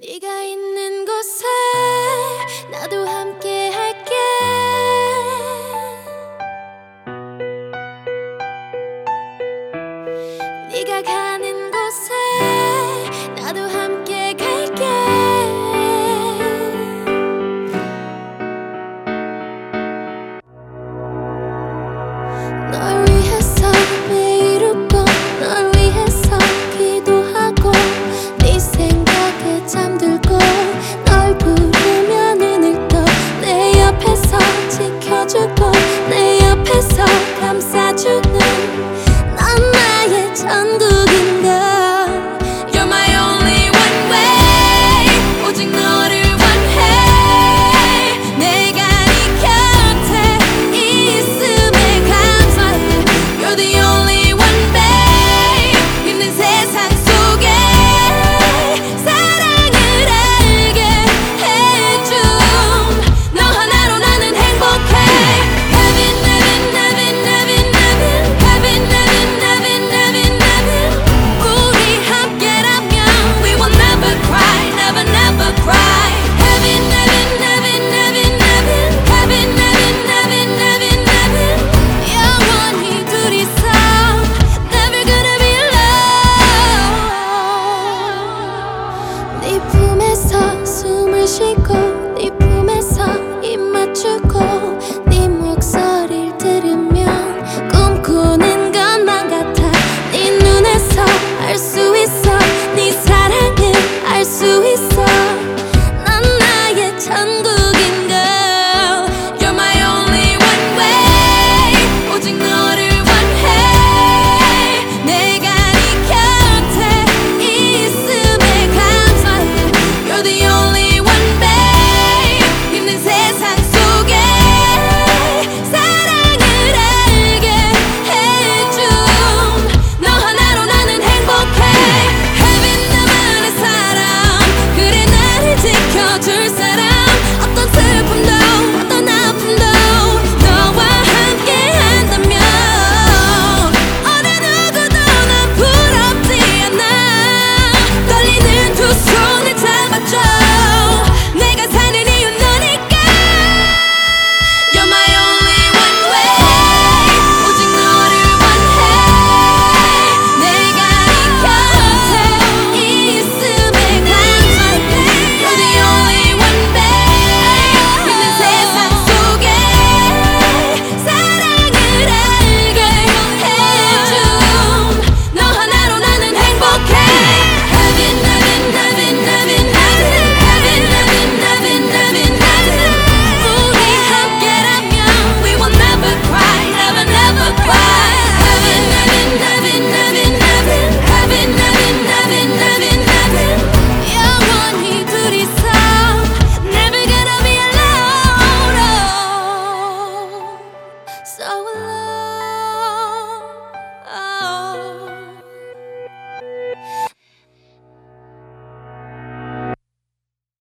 네가 있는 곳에 나도 함께 할게. 네가 가는 내 옆에서 감싸주는 넌 나의 천국. we go.